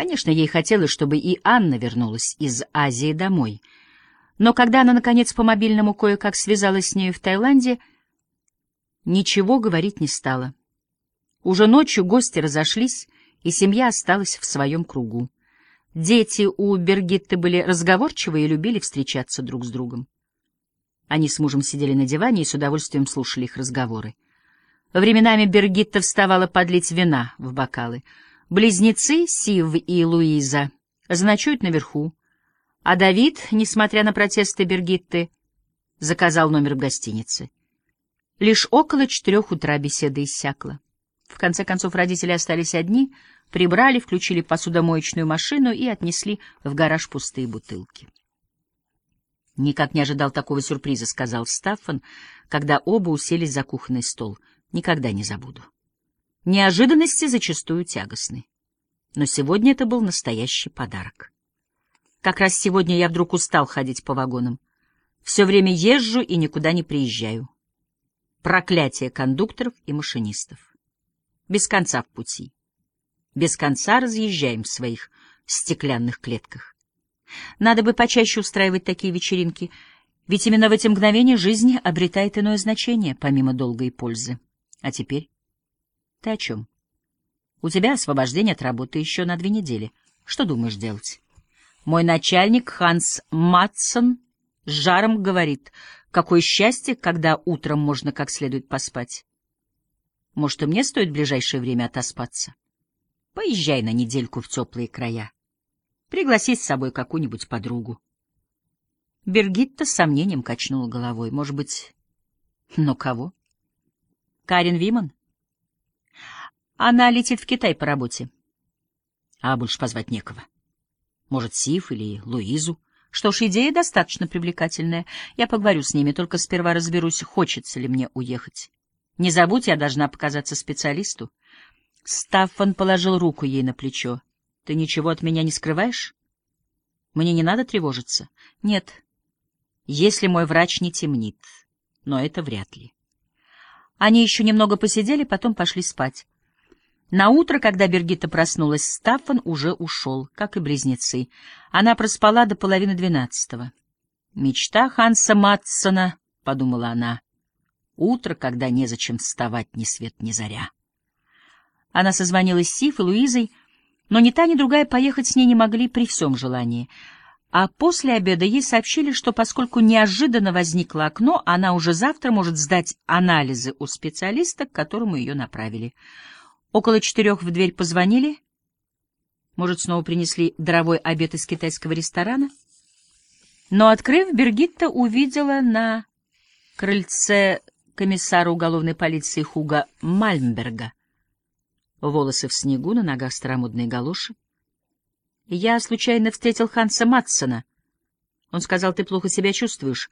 Конечно, ей хотелось, чтобы и Анна вернулась из Азии домой. Но когда она, наконец, по мобильному кое-как связалась с нею в Таиланде, ничего говорить не стала. Уже ночью гости разошлись, и семья осталась в своем кругу. Дети у Бергитты были разговорчивые и любили встречаться друг с другом. Они с мужем сидели на диване и с удовольствием слушали их разговоры. Временами Бергитта вставала подлить вина в бокалы. Близнецы, Сив и Луиза, заночуют наверху, а Давид, несмотря на протесты Бергитты, заказал номер в гостинице. Лишь около четырех утра беседа иссякла. В конце концов родители остались одни, прибрали, включили посудомоечную машину и отнесли в гараж пустые бутылки. «Никак не ожидал такого сюрприза», — сказал Стаффан, когда оба уселись за кухонный стол. «Никогда не забуду». Неожиданности зачастую тягостны. Но сегодня это был настоящий подарок. Как раз сегодня я вдруг устал ходить по вагонам. Все время езжу и никуда не приезжаю. Проклятие кондукторов и машинистов. Без конца в пути. Без конца разъезжаем в своих стеклянных клетках. Надо бы почаще устраивать такие вечеринки, ведь именно в эти мгновения жизнь обретает иное значение, помимо долга и пользы. А теперь? Ты о чем? У тебя освобождение от работы еще на две недели. Что думаешь делать? Мой начальник Ханс Матсон с жаром говорит, какое счастье, когда утром можно как следует поспать. Может, и мне стоит в ближайшее время отоспаться? Поезжай на недельку в теплые края. Пригласи с собой какую-нибудь подругу. Бергитта с сомнением качнула головой. Может быть, но кого? Карен Виман? Она летит в Китай по работе. А больше позвать некого. Может, Сив или Луизу? Что ж, идея достаточно привлекательная. Я поговорю с ними, только сперва разберусь, хочется ли мне уехать. Не забудь, я должна показаться специалисту. Стаффан положил руку ей на плечо. Ты ничего от меня не скрываешь? Мне не надо тревожиться. Нет. Если мой врач не темнит. Но это вряд ли. Они еще немного посидели, потом пошли спать. На утро, когда Бергита проснулась, Стаффан уже ушел, как и близнецы. Она проспала до половины двенадцатого. «Мечта Ханса Матсона», — подумала она. «Утро, когда незачем вставать ни свет ни заря». Она созвонилась с Сиф и Луизой, но ни та, ни другая поехать с ней не могли при всем желании. А после обеда ей сообщили, что поскольку неожиданно возникло окно, она уже завтра может сдать анализы у специалиста, к которому ее направили. Около четырех в дверь позвонили. Может, снова принесли дорогой обед из китайского ресторана? Но, открыв, Бергитта увидела на крыльце комиссара уголовной полиции Хуга Мальмберга — волосы в снегу, на ногах старомодные галоши. Я случайно встретил Ханса Матсона. Он сказал, ты плохо себя чувствуешь.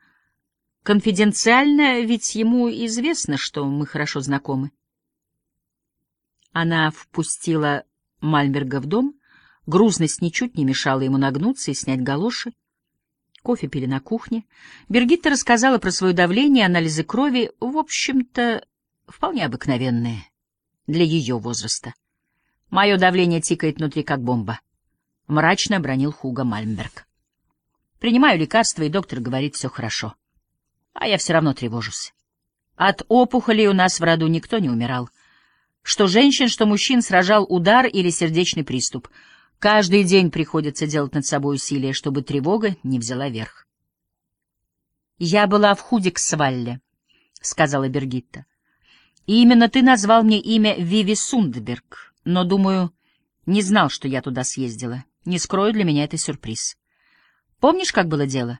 Конфиденциально, ведь ему известно, что мы хорошо знакомы. Она впустила Мальберга в дом, грузность ничуть не мешала ему нагнуться и снять галоши. Кофе пили на кухне. Бергитта рассказала про свое давление, анализы крови, в общем-то, вполне обыкновенные для ее возраста. Мое давление тикает внутри, как бомба. Мрачно бронил Хуга Мальмберг. Принимаю лекарства, и доктор говорит, все хорошо. А я все равно тревожусь. От опухолей у нас в роду никто не умирал. Что женщин, что мужчин сражал удар или сердечный приступ. Каждый день приходится делать над собой усилия, чтобы тревога не взяла верх. «Я была в Худиксвалле», — сказала Бергитта. И именно ты назвал мне имя Виви Сундберг, но, думаю, не знал, что я туда съездила. Не скрою, для меня это сюрприз. Помнишь, как было дело?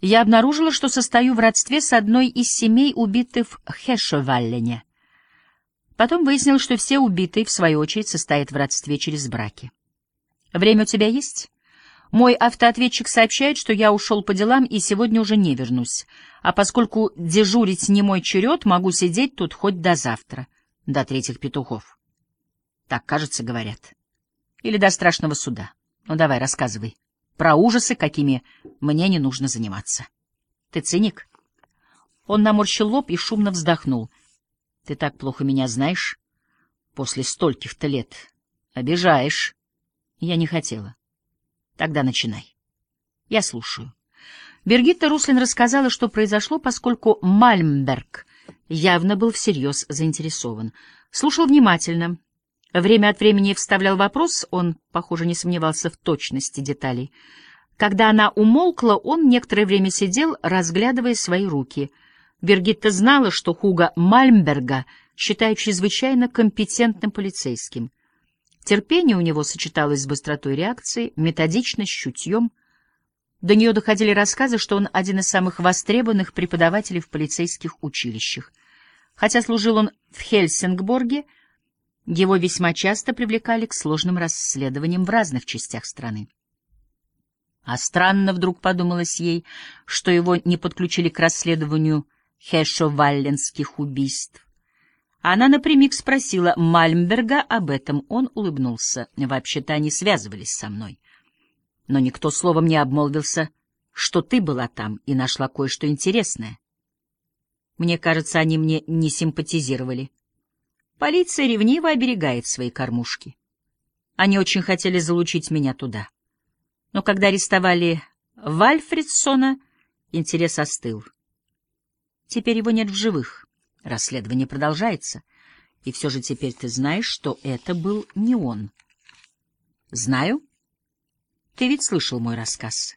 Я обнаружила, что состою в родстве с одной из семей, убитых в Хешеваллене. Потом выяснил, что все убитые, в свою очередь, состоят в родстве через браки. Время у тебя есть? Мой автоответчик сообщает, что я ушел по делам и сегодня уже не вернусь. А поскольку дежурить не мой черед, могу сидеть тут хоть до завтра, до третьих петухов. Так, кажется, говорят. Или до страшного суда. Ну, давай, рассказывай. Про ужасы, какими мне не нужно заниматься. Ты циник? Он наморщил лоб и шумно вздохнул. Ты так плохо меня знаешь. После стольких-то лет. Обижаешь. Я не хотела. Тогда начинай. Я слушаю. Бергитта Руслин рассказала, что произошло, поскольку Мальмберг явно был всерьез заинтересован. Слушал внимательно. Время от времени вставлял вопрос, он, похоже, не сомневался в точности деталей. Когда она умолкла, он некоторое время сидел, разглядывая свои руки. Бергитта знала, что Хуга Мальмберга считают чрезвычайно компетентным полицейским. Терпение у него сочеталось с быстротой реакции, методичность, чутьем. До нее доходили рассказы, что он один из самых востребованных преподавателей в полицейских училищах. Хотя служил он в Хельсингборге, его весьма часто привлекали к сложным расследованиям в разных частях страны. А странно вдруг подумалось ей, что его не подключили к расследованию хешо-валленских убийств. Она напрямик спросила Мальмберга об этом. Он улыбнулся. Вообще-то они связывались со мной. Но никто словом не обмолвился, что ты была там и нашла кое-что интересное. Мне кажется, они мне не симпатизировали. Полиция ревниво оберегает свои кормушки. Они очень хотели залучить меня туда. Но когда арестовали Вальфредсона, интерес остыл. Теперь его нет в живых. Расследование продолжается. И все же теперь ты знаешь, что это был не он. Знаю. Ты ведь слышал мой рассказ.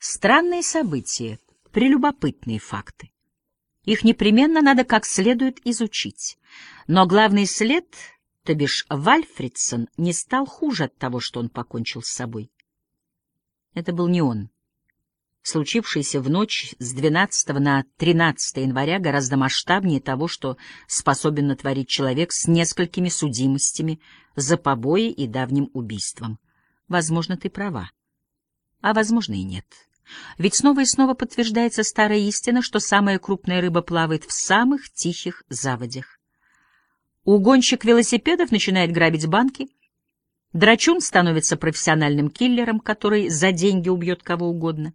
Странные события, прелюбопытные факты. Их непременно надо как следует изучить. Но главный след, то бишь Вальфридсон, не стал хуже от того, что он покончил с собой. Это был не он. Случившееся в ночь с 12 на 13 января гораздо масштабнее того, что способен натворить человек с несколькими судимостями за побои и давним убийством. Возможно, ты права. А возможно и нет. Ведь снова и снова подтверждается старая истина, что самая крупная рыба плавает в самых тихих заводях. Угонщик велосипедов начинает грабить банки, драчун становится профессиональным киллером, который за деньги убьет кого угодно.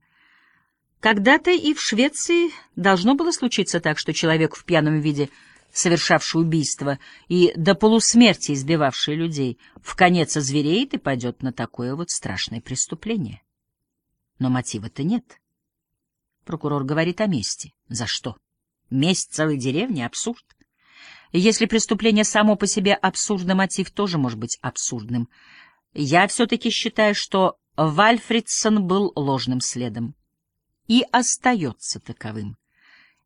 Когда-то и в Швеции должно было случиться так, что человек в пьяном виде, совершавший убийство и до полусмерти избивавший людей, в конец озвереет и пойдет на такое вот страшное преступление. Но мотива-то нет. Прокурор говорит о мести. За что? Месть целой деревни — абсурд. Если преступление само по себе абсурдно, мотив тоже может быть абсурдным. Я все-таки считаю, что Вальфридсон был ложным следом. И остается таковым.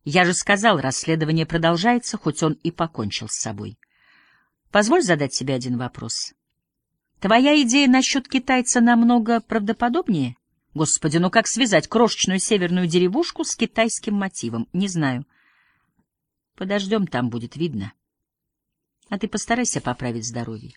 Я же сказал, расследование продолжается, хоть он и покончил с собой. Позволь задать тебе один вопрос. Твоя идея насчет китайца намного правдоподобнее? Господи, ну как связать крошечную северную деревушку с китайским мотивом? Не знаю. Подождем, там будет видно. А ты постарайся поправить здоровье.